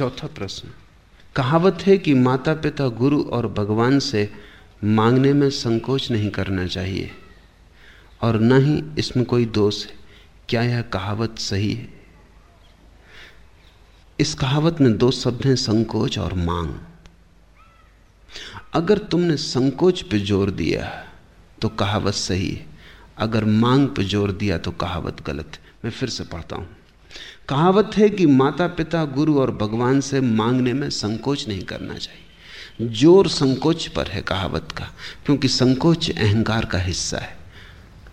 चौथा प्रश्न। कहावत है कि माता पिता गुरु और भगवान से मांगने में संकोच नहीं करना चाहिए। और न ही इसमें कोई दोष है। क्या यह कहावत सही है? इस कहावत में दो शब्द हैं, संकोच और मांग। अगर तुमने संकोच पर ज़ोर दिया तो कहावत सही है। अगर मांग पे ज़ोर दिया तो कहावत गलत मैं फिर से पढ़ता हूँ। कहावत है कि माता पिता गुरु और भगवान से मांगने में संकोच नहीं करना चाहिए। ज़ोर संकोच पर है कहावत का, क्योंकि संकोच अहंकार का हिस्सा है।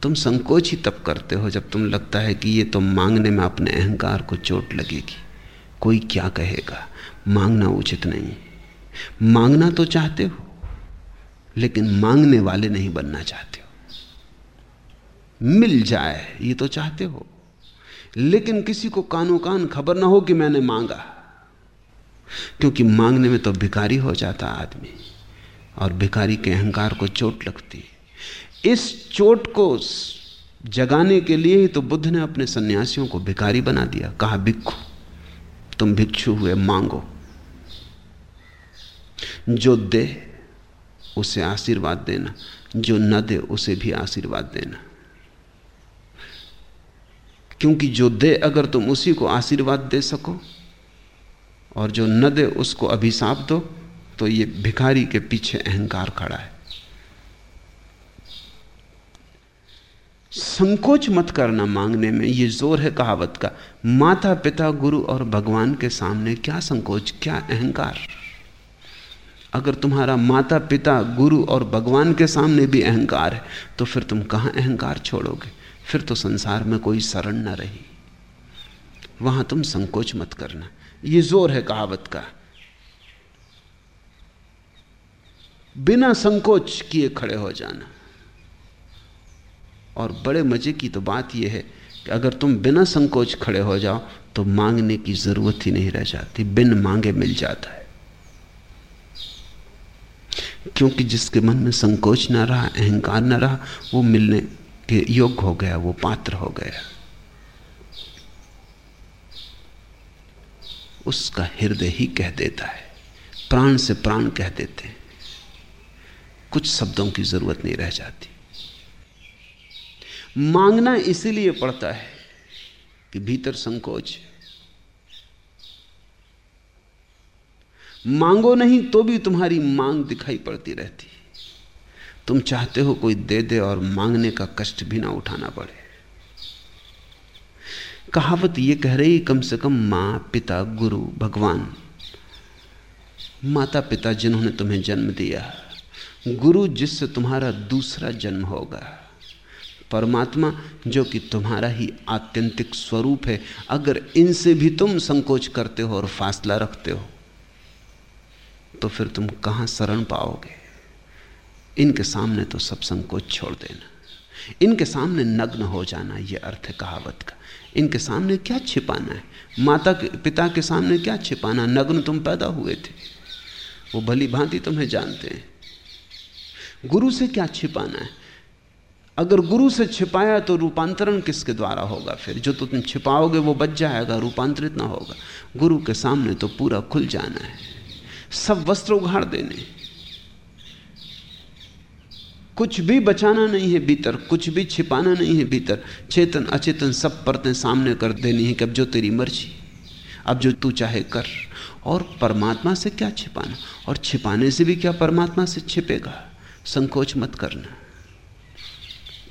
तुम संकोच ही तब करते हो जब तुम लगता है कि ये तो मांगने में अपने अहंकार को चोट लगेगी। कोई क्या कहेगा? मांगना उचित नहीं। मांगना तो चाहते हो, लेकिन मांगने वाले नहीं बनना चाहते हो। मिल जाए, ये तो चाहते हो। लेकिन किसी को कानो कान खबर ना हो कि मैंने मांगा। क्योंकि मांगने में तो भिखारी हो जाता आदमी, और भिखारी के अहंकार को चोट लगती इस चोट को जगाने के लिए ही तो बुद्ध ने अपने सन्यासियों को भिखारी बना दिया। कहा भिक्खु तुम भिक्षु हुए, मांगो। जो दे, उसे आशीर्वाद देना। जो न दे, उसे भी आशीर्वाद देना। क्योंकि जो दे अगर तुम उसी को आशीर्वाद दे सको और जो न दे उसको अभिशाप दो तो ये भिखारी के पीछे अहंकार खड़ा है। संकोच मत करना मांगने में, ये ज़ोर है कहावत का। माता पिता गुरु और भगवान के सामने क्या संकोच, क्या अहंकार? अगर तुम्हारा माता पिता गुरु और भगवान के सामने भी अहंकार है तो फिर तुम कहाँ अहंकार छोड़ोगे? फिर तो संसार में कोई शरण न रही। वहाँ तुम संकोच मत करना। ये ज़ोर है कहावत का। बिना संकोच किए खड़े हो जाना। और बड़े मज़े की तो बात यह है कि अगर तुम बिना संकोच खड़े हो जाओ तो मांगने की ज़रूरत ही नहीं रह जाती। बिन मांगे मिल जाता है। क्योंकि जिसके मन में संकोच ना रहा, अहंकार ना रहा, वो मिलने के योग्य हो गया, वो पात्र हो गया। उसका हृदय ही कह देता है, प्राण से प्राण कह देते हैं। कुछ शब्दों की ज़रूरत नहीं रह जाती। मांगना इसीलिए पड़ता है कि भीतर संकोच मांगो नहीं तो भी तुम्हारी मांग दिखाई पड़ती रहती तुम चाहते हो कोई दे दे और मांगने का कष्ट भी ना उठाना पड़े। कहावत यह कह रही, कम से कम माँ पिता गुरु, भगवान माता पिता जिन्होंने तुम्हें जन्म दिया, गुरु जिससे तुम्हारा दूसरा जन्म होगा, परमात्मा जो कि तुम्हारा ही आत्यंतिक स्वरूप है, अगर इनसे भी तुम संकोच करते हो और फासला रखते हो तो फिर तुम कहाँ शरण पाओगे? इनके सामने तो सब संकोच छोड़ देना। इनके सामने नग्न हो जाना यह अर्थ है कहावत का। इनके सामने क्या छिपाना है? माता के, पिता के सामने क्या छिपाना? नग्न तुम पैदा हुए थे। वो भली भांति तुम्हें जानते हैं। गुरु से क्या छिपाना है? अगर गुरु से छिपाया तो रूपांतरण किसके द्वारा होगा फिर? जो तो तुम छिपाओगे वो बच जाएगा, रूपांतरित ना होगा। गुरु के सामने तो पूरा खुल जाना है। सब वस्त्र उघाड़ देने। कुछ भी बचाना नहीं है भीतर, कुछ भी छिपाना नहीं है भीतर। चेतन, अचेतन सब परतें सामने कर देनी है कि अब जो तेरी मर्ज़ी, अब जो तू चाहे कर। और परमात्मा से क्या छिपाना? और छिपाने से भी क्या परमात्मा से छिपेगा? संकोच मत करना।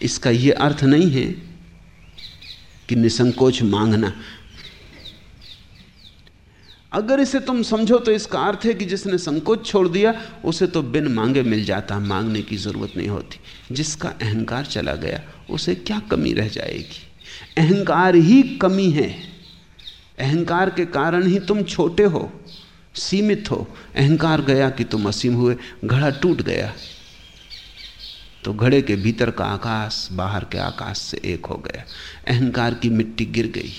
इसका यह अर्थ नहीं है कि निसंकोच मांगना। अगर इसे तुम समझो तो इसका अर्थ है कि जिसने संकोच छोड़ दिया, उसे तो बिन मांगे मिल जाता, मांगने की ज़रूरत नहीं होती। जिसका अहंकार चला गया, उसे क्या कमी रह जाएगी? अहंकार ही कमी है। अहंकार के कारण ही तुम छोटे हो, सीमित हो। अहंकार गया कि तुम असीम हुए, घड़ा टूट गया। तो घड़े के भीतर का आकाश, बाहर के आकाश से एक हो गया। अहंकार की मिट्टी गिर गई।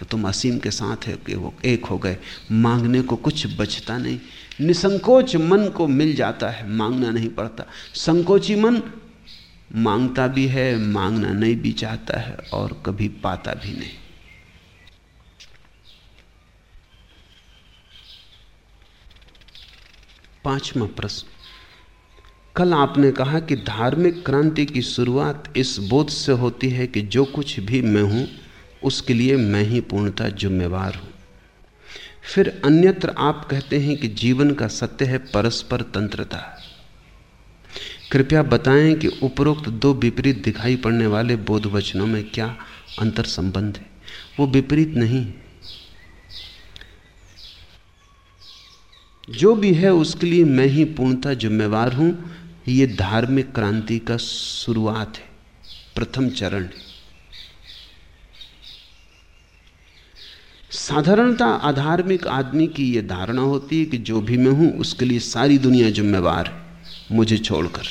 तो तुम असीम के साथ है कि वो एक हो गए। मांगने को कुछ बचता नहीं। निसंकोच मन को मिल जाता है, मांगना नहीं पड़ता। संकोची मन माँगता भी है, मांगना नहीं भी चाहता है और कभी पाता भी नहीं। पांचवा प्रश्न। कल आपने कहा कि धार्मिक क्रांति की शुरुआत इस बोध से होती है कि जो कुछ भी मैं हूँ उसके लिए मैं ही पूर्णतः जिम्मेवार हूँ। फिर अन्यत्र आप कहते हैं कि जीवन का सत्य है परस्पर तंत्रता। कृपया बताएँ कि उपरोक्त दो विपरीत दिखाई पड़ने वाले बोध वचनों में क्या अंतर संबंध है? वो विपरीत नहीं है। जो भी है, उसके लिए मैं ही पूर्णतः जिम्मेवार हूँ। ये धार्मिक क्रांति का शुरुआत है। प्रथम चरण है। साधारणता आधार्मिक आदमी की यह धारणा होती है कि जो भी मैं हूँ, उसके लिए सारी दुनिया जिम्मेवार है, मुझे छोड़कर।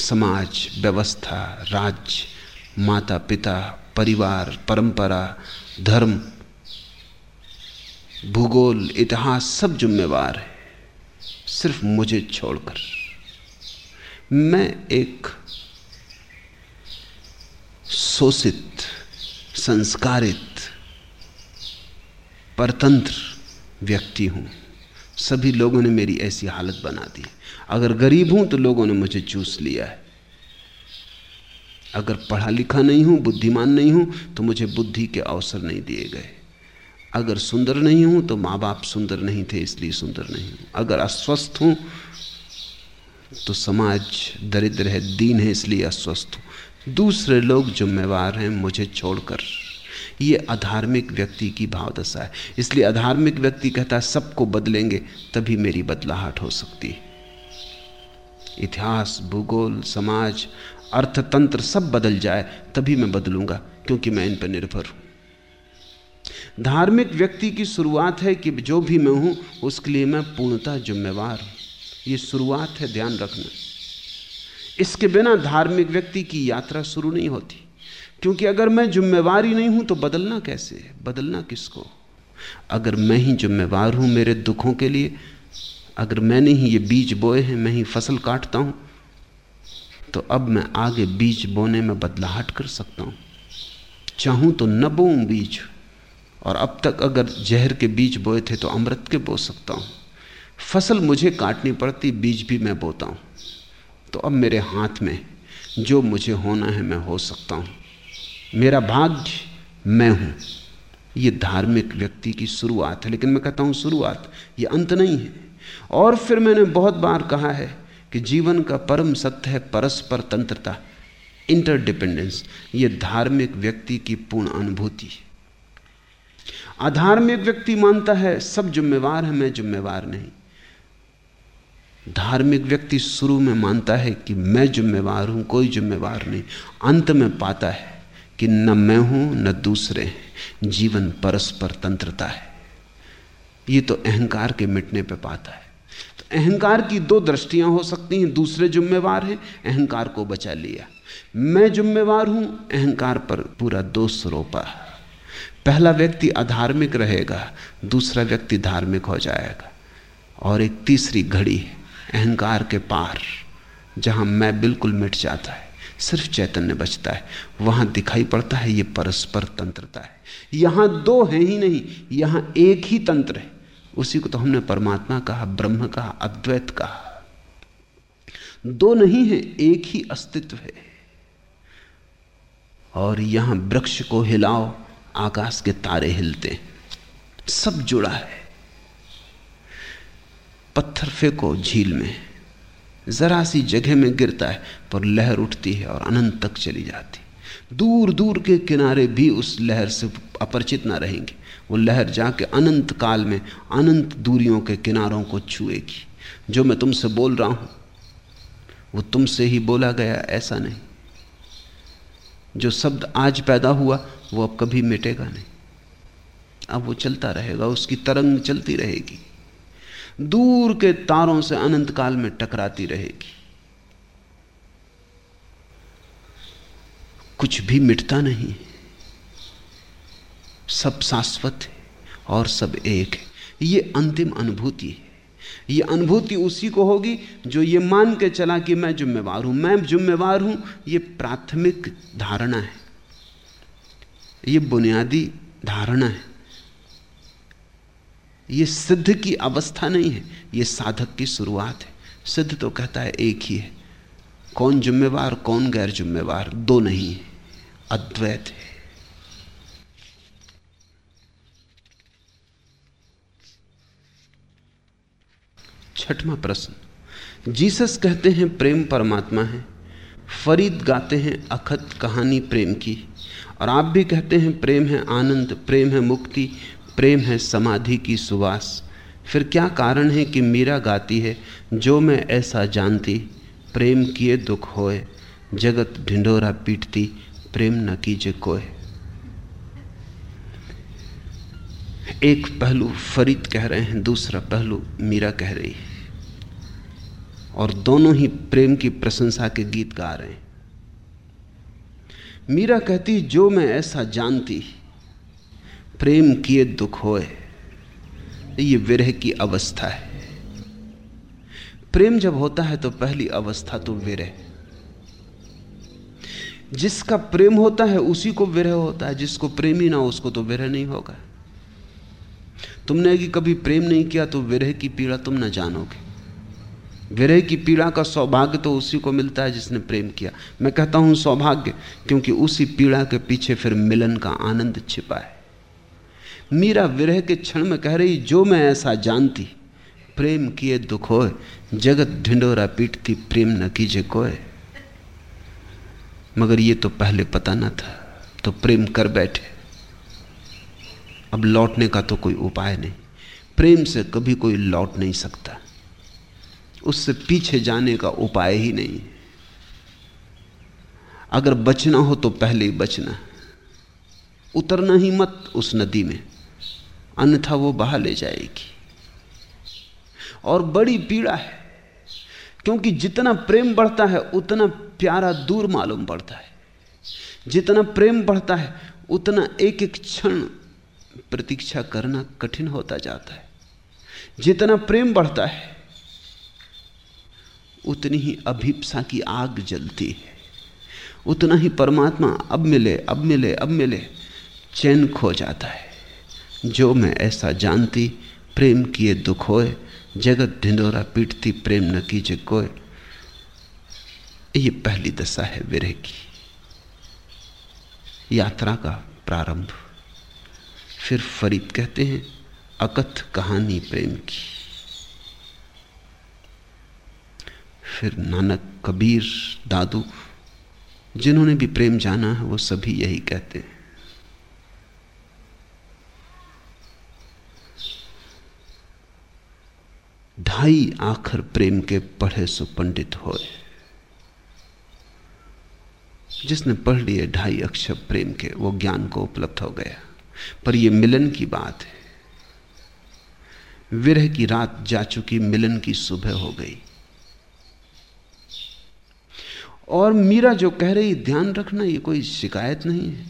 समाज, व्यवस्था, राज्य माता पिता परिवार, परंपरा, धर्म, भूगोल, इतिहास सब जिम्मेवार है, सिर्फ़ मुझे छोड़कर। मैं एक शोषित संस्कारित परतंत्र व्यक्ति हूँ। सभी लोगों ने मेरी ऐसी हालत बना दी अगर गरीब हूँ तो लोगों ने मुझे चूस लिया है। अगर पढ़ा लिखा नहीं हूँ, बुद्धिमान नहीं हूँ तो मुझे बुद्धि के अवसर नहीं दिए गए। अगर सुंदर नहीं हूँ तो माँ बाप सुंदर नहीं थे, इसलिए सुंदर नहीं हूँ। अगर अस्वस्थ हूँ तो समाज दरिद्र है, दीन है, इसलिए अस्वस्थ हूँ। दूसरे लोग जिम्मेवार हैं, मुझे छोड़कर। ये अधार्मिक व्यक्ति की भावदशा है। इसलिए अधार्मिक व्यक्ति कहता है, सबको बदलेंगे, तभी मेरी बदलाहट हो सकती है। इतिहास, भूगोल, समाज, अर्थतंत्र सब बदल जाए, तभी मैं बदलूँगा, क्योंकि मैं इन पर निर्भर हूँ। धार्मिक व्यक्ति की शुरुआत है कि जो भी मैं हूँ, उसके लिए मैं पूर्णतः जिम्मेवार हूँ। ये शुरुआत है ध्यान रखना। इसके बिना धार्मिक व्यक्ति की यात्रा शुरू नहीं होती। क्योंकि अगर मैं जिम्मेवार नहीं हूँ तो बदलना कैसे बदलना किसको? अगर मैं ही जिम्मेवार हूँ मेरे दुखों के लिए, अगर मैंने ही ये बीज बोए हैं, मैं ही फ़सल काटता हूँ तो अब मैं आगे बीज बोने में बदलाहट कर सकता हूँ। चाहूँ तो न बोऊं बीज, और अब तक अगर जहर के बीज बोए थे तो अमृत के बो सकता हूँ। फ़सल मुझे काटनी पड़ती, बीज भी मैं बोता हूँ। तो अब मेरे हाथ में जो मुझे होना है मैं हो सकता हूँ। मेरा भाग्य मैं हूँ। ये धार्मिक व्यक्ति की शुरुआत है, लेकिन मैं कहता हूँ शुरुआत, ये अंत नहीं है। और फिर मैंने बहुत बार कहा है कि जीवन का परम सत्य है परस्पर तंत्रता इंटरडिपेंडेंस ये धार्मिक व्यक्ति की पूर्ण अनुभूति है। अधार्मिक व्यक्ति मानता है, सब जिम्मेवार है, मैं जिम्मेवार नहीं। धार्मिक व्यक्ति शुरू में मानता है कि मैं जिम्मेवार हूँ, कोई जिम्मेवार नहीं। अंत में पाता है कि न मैं हूँ, न दूसरे हैं। जीवन परस्पर तंत्रता है। ये तो अहंकार के मिटने पे पाता है। तो अहंकार की दो दृष्टियाँ हो सकती हैं, दूसरे जिम्मेवार हैं, अहंकार को बचा लिया। मैं जिम्मेवार हूँ, अहंकार पर पूरा दोष रोपा। पहला व्यक्ति अधार्मिक रहेगा, दूसरा व्यक्ति धार्मिक हो जाएगा। और एक तीसरी घड़ी अहंकार के पार, जहाँ मैं बिल्कुल मिट जाता है, सिर्फ़ चैतन्य बचता है, वहाँ दिखाई पड़ता है ये परस्पर तंत्रता है। यहाँ दो है ही नहीं, यहाँ एक ही तंत्र है। उसी को तो हमने परमात्मा कहा, ब्रह्म कहा, अद्वैत कहा। दो नहीं है, एक ही अस्तित्व है। और यहाँ वृक्ष को हिलाओ, आकाश के तारे हिलते सब जुड़ा है। पत्थर फेंको झील में। जरा सी जगह में गिरता है, पर लहर उठती है और अनंत तक चली जाती। दूर दूर के किनारे भी उस लहर से अपरिचित ना रहेंगे। वो लहर जाके अनंत काल में, अनंत दूरियों के किनारों को छुएगी। जो मैं तुमसे बोल रहा हूँ, वो तुमसे ही बोला गया, ऐसा नहीं। जो शब्द आज पैदा हुआ, वो अब कभी मिटेगा नहीं। अब वो चलता रहेगा, उसकी तरंग चलती रहेगी। दूर के तारों से अनंत काल में टकराती रहेगी। कुछ भी मिटता नहीं सब शाश्वत है और सब एक है। ये अंतिम अनुभूति है। ये अनुभूति उसी को होगी जो ये मान के चला कि मैं जिम्मेवार हूँ। मैं जिम्मेवार हूँ, ये प्राथमिक धारणा है। ये बुनियादी धारणा है। ये सिद्ध की अवस्था नहीं है, ये साधक की शुरुआत है। सिद्ध तो कहता है एक ही है। कौन जिम्मेवार, कौन गैर जिम्मेवार, दो नहीं है, अद्वैत है। छठवां प्रश्न। जीसस कहते हैं, प्रेम परमात्मा है। फरीद गाते हैं, अखत कहानी प्रेम की। और आप भी कहते हैं, प्रेम है आनंद, प्रेम है मुक्ति प्रेम है समाधि की सुवास। फिर क्या कारण है कि मीरा गाती है? जो मैं ऐसा जानती, प्रेम किए दुख होए। जगत ढिंडोरा पीटती, प्रेम न कीजे कोय एक पहलू फरीद कह रहे हैं, दूसरा पहलू मीरा कह रही है। और दोनों ही प्रेम की प्रशंसा के गीत गा रहे हैं। मीरा कहती, जो मैं ऐसा जानती प्रेम किए दुख होए, ये विरह की अवस्था है। प्रेम जब होता है तो पहली अवस्था तो विरह। जिसका प्रेम होता है उसी को विरह होता है, जिसको प्रेम ही ना उसको तो विरह नहीं होगा। तुमने कि कभी प्रेम नहीं किया तो विरह की पीड़ा तुम ना जानोगे। विरह की पीड़ा का सौभाग्य तो उसी को मिलता है जिसने प्रेम किया। मैं कहता हूँ सौभाग्य, क्योंकि उसी पीड़ा के पीछे फिर मिलन का आनंद छिपा है। मीरा विरह के क्षण में कह रही, जो मैं ऐसा जानती, प्रेम किए दुख होए, जगत ढिंडोरा पीटती, प्रेम न कीजे कोय मगर ये तो पहले पता न था तो प्रेम कर बैठे। अब लौटने का तो कोई उपाय नहीं। प्रेम से कभी कोई लौट नहीं सकता। उससे पीछे जाने का उपाय ही नहीं। अगर बचना हो तो पहले ही बचना। उतरना ही मत उस नदी में। अन्यथा वो बहा ले जाएगी। और बड़ी पीड़ा है, क्योंकि जितना प्रेम बढ़ता है, उतना प्यारा दूर मालूम पड़ता है। जितना प्रेम बढ़ता है, उतना एक एक क्षण प्रतीक्षा करना कठिन होता जाता है। जितना प्रेम बढ़ता है, उतनी ही अभिप्सा की आग जलती है। उतना ही परमात्मा अब मिले अब मिले अब मिले, चैन खो जाता है। जो मैं ऐसा जानती, प्रेम किए दुख होए, जगत ढिंडोरा पीटती, प्रेम न कीजे कोय ये पहली दशा है विरह की। यात्रा का प्रारंभ। फिर फरीद कहते हैं, अकथ कहानी प्रेम की। फिर नानक कबीर दादू, जिन्होंने भी प्रेम जाना है, वो सभी यही कहते हैं। ढाई आखर प्रेम के पढ़े सो पंडित होए। जिसने पढ़ लिए ढाई अक्षर प्रेम के, वो ज्ञान को उपलब्ध हो गया। पर यह मिलन की बात है। विरह की रात जा चुकी मिलन की सुबह हो गई। और मीरा जो कह रही, ध्यान रखना, ये कोई शिकायत नहीं है।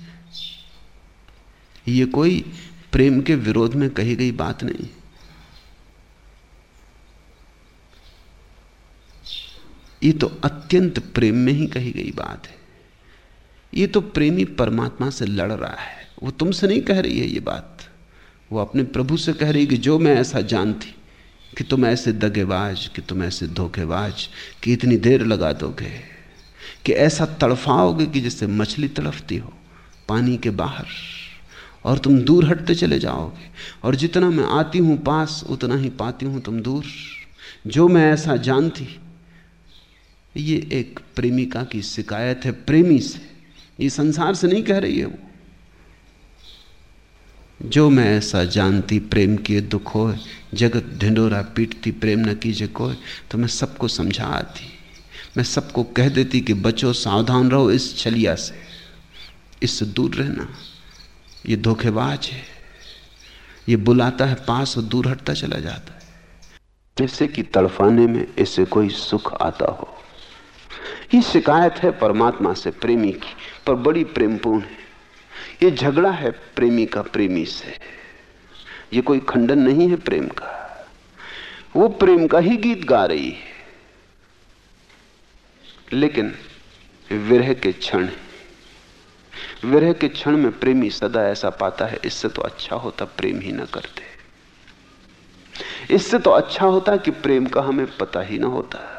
ये कोई प्रेम के विरोध में कही गई बात नहीं ये तो अत्यंत प्रेम में ही कही गई बात है। ये तो प्रेमी परमात्मा से लड़ रहा है। वो तुमसे नहीं कह रही है ये बात। वो अपने प्रभु से कह रही कि जो मैं ऐसा जानती कि तुम ऐसे दगेबाज, कि तुम ऐसे धोखेबाज, कि इतनी देर लगा दोगे, कि ऐसा तड़फाओगे कि जैसे मछली तड़फती हो पानी के बाहर, और तुम दूर हटते चले जाओगे, और जितना मैं आती हूँ पास, उतना ही पाती हूँ तुम दूर। जो मैं ऐसा जानती ये एक प्रेमिका की शिकायत है, प्रेमी से। ये संसार से नहीं कह रही है वो। जो मैं ऐसा जानती, प्रेम किए दुख हो जगत ढिंडोरा पीटती, प्रेम न कीजे कोई तो मैं सबको समझा आती मैं सबको कह देती कि बचो, सावधान रहो इस छलिया से। इससे दूर रहना, ये धोखेबाज है। ये बुलाता है, पास और दूर हटता चला जाता है। जैसे कि तड़फाने में इसे कोई सुख आता हो। ये शिकायत है परमात्मा से, प्रेमी की, पर बड़ी प्रेमपूर्ण है। ये झगड़ा है प्रेमी का, प्रेमी से। ये कोई खंडन नहीं है प्रेम का। वो प्रेम का ही गीत गा रही है। लेकिन विरह के क्षण विरह के क्षण में प्रेमी सदा ऐसा पाता है, इससे तो अच्छा होता प्रेम ही ना करते। इससे तो अच्छा होता कि प्रेम का हमें पता ही ना होता।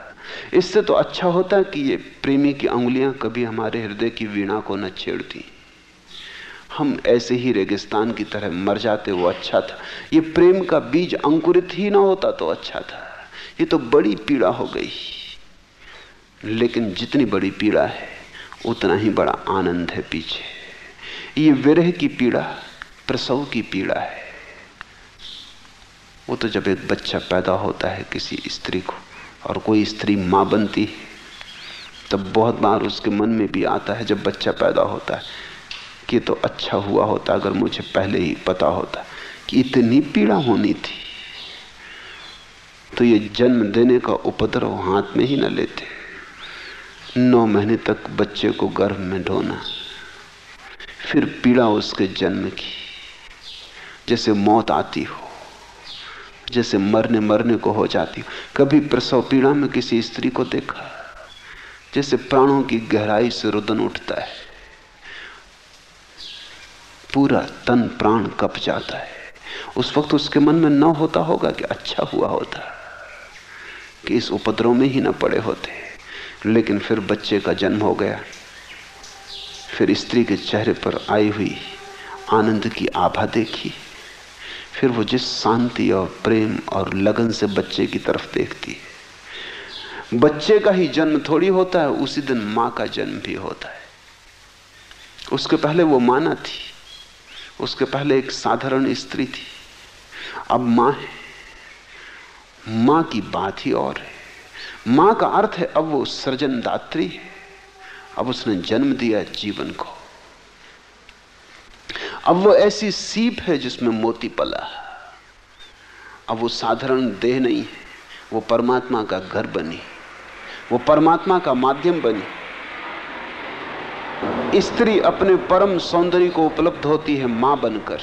इससे तो अच्छा होता कि ये प्रेमी की उंगलियाँ कभी हमारे हृदय की वीणा को न छेड़ती। हम ऐसे ही रेगिस्तान की तरह मर जाते, वो अच्छा था। ये प्रेम का बीज अंकुरित ही ना होता तो अच्छा था। ये तो बड़ी पीड़ा हो गई। लेकिन जितनी बड़ी पीड़ा है, उतना ही बड़ा आनंद है पीछे। ये विरह की पीड़ा, प्रसव की पीड़ा है। वो तो जब एक बच्चा पैदा होता है किसी स्त्री को और कोई स्त्री माँ बनती है, तब बहुत बार उसके मन में भी आता है जब बच्चा पैदा होता है कि तो अच्छा हुआ होता अगर मुझे पहले ही पता होता कि इतनी पीड़ा होनी थी। तो ये जन्म देने का उपद्रव हाथ में ही न लेते। नौ महीने तक बच्चे को गर्भ में ढोना, फिर पीड़ा उसके जन्म की, जैसे मौत आती हो। जैसे मरने मरने को हो जाती कभी प्रसव पीड़ा में किसी स्त्री को देखा? जैसे प्राणों की गहराई से रुदन उठता है। पूरा तन प्राण कप जाता है। उस वक्त उसके मन में न होता होगा कि अच्छा हुआ होता, कि इस उपद्रव में ही न पड़े होते। लेकिन फिर बच्चे का जन्म हो गया। फिर स्त्री के चेहरे पर आई हुई आनंद की आभा देखी। फिर वो जिस शांति और प्रेम और लगन से बच्चे की तरफ़ देखती है। बच्चे का ही जन्म थोड़ी होता है, उसी दिन माँ का जन्म भी होता है। उसके पहले वो माना थी, उसके पहले एक साधारण स्त्री थी। अब माँ है। माँ की बात ही और है। माँ का अर्थ है, अब वो सृजनदात्री है। अब उसने जन्म दिया जीवन को। अब वो ऐसी सीप है जिसमें मोती पला अब वो साधारण देह नहीं है, वो परमात्मा का घर बनी वो परमात्मा का माध्यम बनी स्त्री अपने परम सौंदर्य को उपलब्ध होती है माँ बनकर।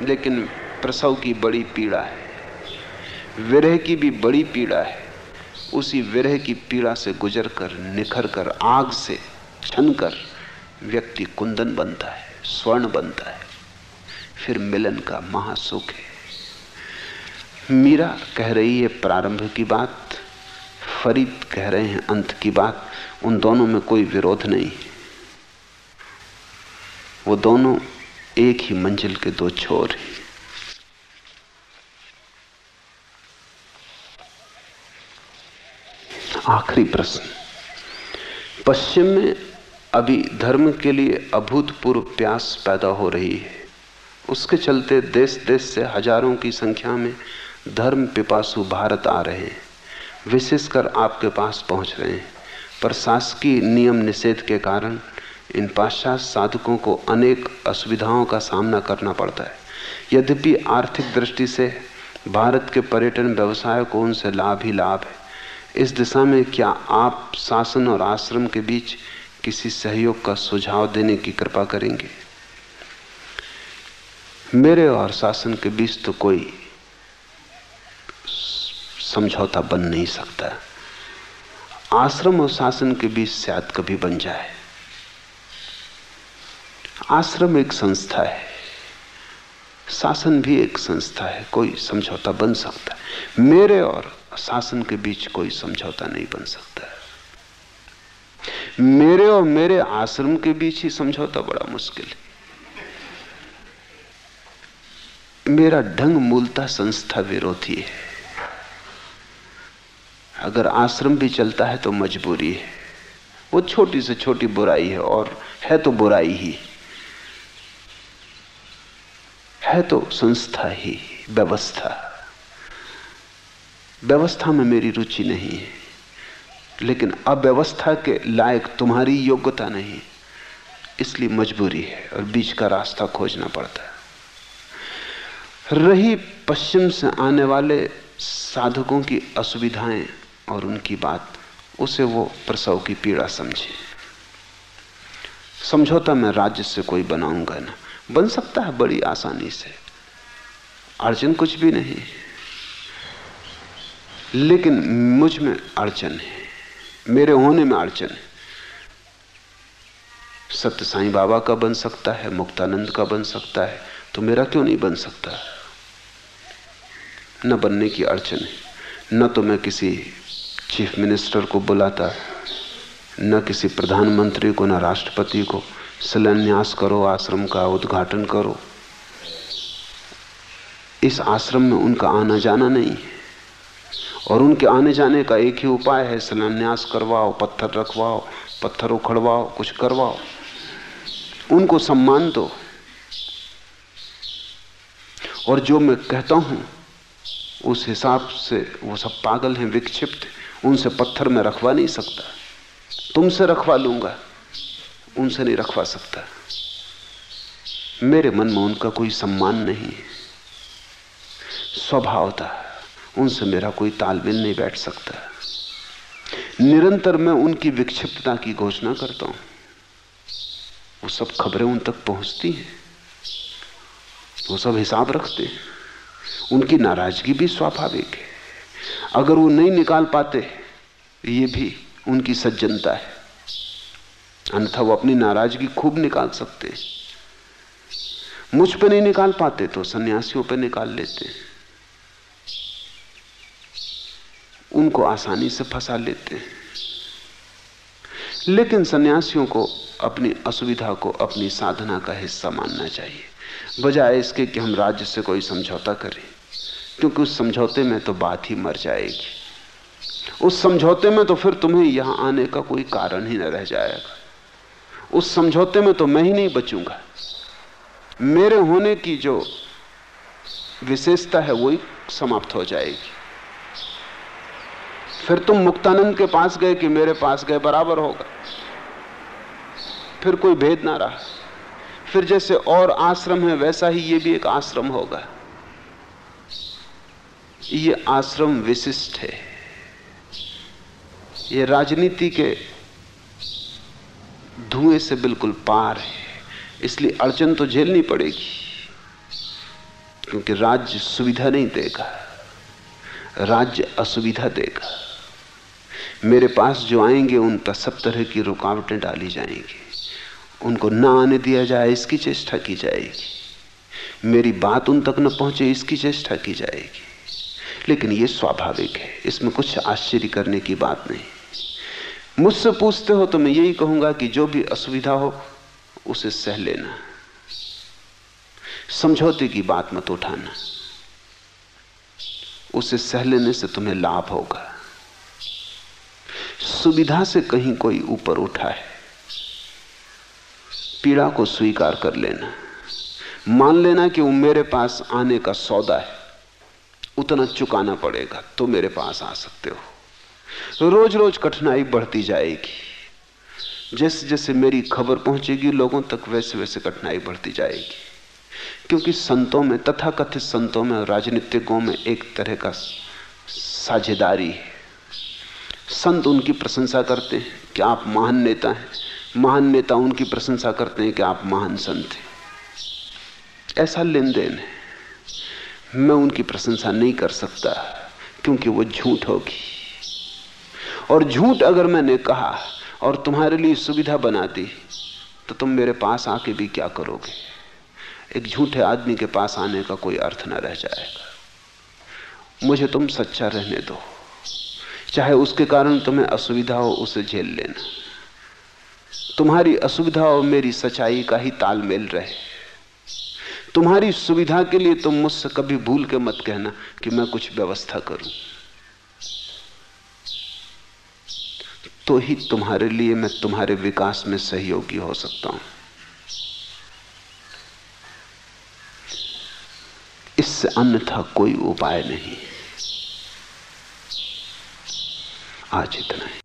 लेकिन प्रसव की बड़ी पीड़ा है, विरह की भी बड़ी पीड़ा है, उसी विरह की पीड़ा से गुजर कर निखर कर आग से छन कर व्यक्ति कुंदन बनता है, स्वर्ण बनता है, फिर मिलन का महासुख है। मीरा कह रही है प्रारंभ की बात, फरीद कह रहे हैं अंत की बात, उन दोनों में कोई विरोध नहीं। वो दोनों एक ही मंजिल के दो छोर हैं। आखिरी प्रश्न। पश्चिम में अभी धर्म के लिए अभूतपूर्व प्यास पैदा हो रही है। उसके चलते देश देश से हज़ारों की संख्या में धर्म पिपासु भारत आ रहे हैं। विशेषकर आपके पास पहुँच रहे हैं। पर शासकीय नियम निषेध के कारण इन पाश्चात्य साधकों को अनेक असुविधाओं का सामना करना पड़ता है। यद्यपि आर्थिक दृष्टि से भारत के पर्यटन व्यवसाय को उनसे लाभ ही लाभ है। इस दिशा में क्या आप शासन और आश्रम के बीच किसी सहयोग का सुझाव देने की कृपा करेंगे। मेरे और शासन के बीच तो कोई समझौता बन नहीं सकता। आश्रम और शासन के बीच शायद कभी बन जाए। आश्रम एक संस्था है। शासन भी एक संस्था है, कोई समझौता बन सकता है। मेरे और शासन के बीच कोई समझौता नहीं बन सकता। मेरे और मेरे आश्रम के बीच ही समझौता बड़ा मुश्किल है। मेरा ढंग मूलता संस्था विरोधी है। अगर आश्रम भी चलता है तो मजबूरी है। वो छोटी से छोटी बुराई है और है तो बुराई ही। है तो संस्था ही, व्यवस्था। व्यवस्था में मेरी रुचि नहीं है। लेकिन अव्यवस्था के लायक तुम्हारी योग्यता नहीं। इसलिए मजबूरी है और बीच का रास्ता खोजना पड़ता है। रही पश्चिम से आने वाले साधकों की असुविधाएँ और उनकी बात, उसे वो प्रसव की पीड़ा समझे। समझौता मैं राज्य से कोई बनाऊँगा ना। बन सकता है बड़ी आसानी से। अड़चन कुछ भी नहीं। लेकिन मुझमें अड़चन है। मेरे होने में अड़चन है। सत्य साईं बाबा का बन सकता है, मुक्तानंद का बन सकता है तो मेरा क्यों नहीं बन सकता? न बनने की अड़चन है। न तो मैं किसी चीफ मिनिस्टर को बुलाता, न किसी प्रधानमंत्री को, न राष्ट्रपति को। शिलान्यास करो, आश्रम का उद्घाटन करो। इस आश्रम में उनका आना जाना नहीं है। और उनके आने जाने का एक ही उपाय है, शिलान्यास करवाओ, पत्थर रखवाओ, पत्थर उखड़वाओ, कुछ करवाओ। उनको सम्मान दो। और जो मैं कहता हूँ, उस हिसाब से वो सब पागल हैं, विक्षिप्त, उनसे पत्थर में रखवा नहीं सकता। तुमसे रखवा लूँगा, उनसे नहीं रखवा सकता। मेरे मन में उनका कोई सम्मान नहीं है। स्वभाव था। उनसे मेरा कोई तालमेल नहीं बैठ सकता। निरंतर मैं उनकी विक्षिप्तता की घोषणा करता हूँ। वो सब खबरें उन तक पहुँचती हैं। वो सब हिसाब रखते हैं। उनकी नाराज़गी भी स्वाभाविक है। अगर वो नहीं निकाल पाते, ये भी उनकी सज्जनता है। अन्यथा वो अपनी नाराज़गी खूब निकाल सकते हैं। मुझ पे नहीं निकाल पाते तो सन्यासियों पे निकाल लेते हैं। उनको आसानी से फंसा लेते हैं। लेकिन सन्यासियों को अपनी असुविधा को, अपनी साधना का हिस्सा मानना चाहिए, बजाय इसके कि हम राज्य से कोई समझौता करें, क्योंकि उस समझौते में तो बात ही मर जाएगी। उस समझौते में तो फिर तुम्हें यहाँ आने का कोई कारण ही न रह जाएगा। उस समझौते में तो मैं ही नहीं बचूँगा। मेरे होने की जो विशेषता है, वही समाप्त हो जाएगी। फिर तुम मुक्तानंद के पास गए कि मेरे पास गए, बराबर होगा। फिर कोई भेद ना रहा। फिर जैसे और आश्रम है, वैसा ही ये भी एक आश्रम होगा। ये आश्रम विशिष्ट है। ये राजनीति के धुएँ से बिल्कुल पार है। इसलिए अड़चन तो झेलनी पड़ेगी, क्योंकि राज्य सुविधा नहीं देगा। राज्य असुविधा देगा। मेरे पास जो आएँगे, उन पर सब तरह की रुकावटें डाली जाएँगी। उनको ना आने दिया जाए, इसकी चेष्टा की जाएगी। मेरी बात उन तक न पहुँचे, इसकी चेष्टा की जाएगी। लेकिन यह स्वाभाविक है, इसमें कुछ आश्चर्य करने की बात नहीं। मुझसे पूछते हो तो मैं यही कहूँगा कि जो भी असुविधा हो, उसे सह लेना। समझौते की बात मत उठाना। उसे सह लेने से तुम्हें लाभ होगा। सुविधा से कहीं कोई ऊपर उठा है। पीड़ा को स्वीकार कर लेना। मान लेना कि वो मेरे पास आने का सौदा है। उतना चुकाना पड़ेगा तो मेरे पास आ सकते हो। रोज रोज कठिनाई बढ़ती जाएगी। जैसे जैसे मेरी खबर पहुंचेगी, लोगों तक वैसे वैसे कठिनाई बढ़ती जाएगी। क्योंकि संतों में, तथाकथित संतों में राजनीतिकों में एक तरह का साझेदारी है। संत उनकी प्रशंसा करते हैं कि आप महान नेता हैं। महान नेता उनकी प्रशंसा करते हैं कि आप महान संत हैं। ऐसा लेन देन है। मैं उनकी प्रशंसा नहीं कर सकता, क्योंकि वो झूठ होगी। और झूठ अगर मैंने कहा और तुम्हारे लिए सुविधा बना दी तो तुम मेरे पास आके भी क्या करोगे? एक झूठे आदमी के पास आने का कोई अर्थ ना रह जाएगा। मुझे तुम सच्चा रहने दो। चाहे उसके कारण तुम्हें असुविधा हो उसे झेल लेना। तुम्हारी असुविधा और मेरी सच्चाई का ही तालमेल रहे। तुम्हारी सुविधा के लिए तुम मुझसे कभी भूल के मत कहना कि मैं कुछ व्यवस्था करूँ। तो ही तुम्हारे लिए मैं तुम्हारे विकास में सहयोगी हो सकता हूँ। इससे अन्यथा कोई उपाय नहीं। आज इतना है।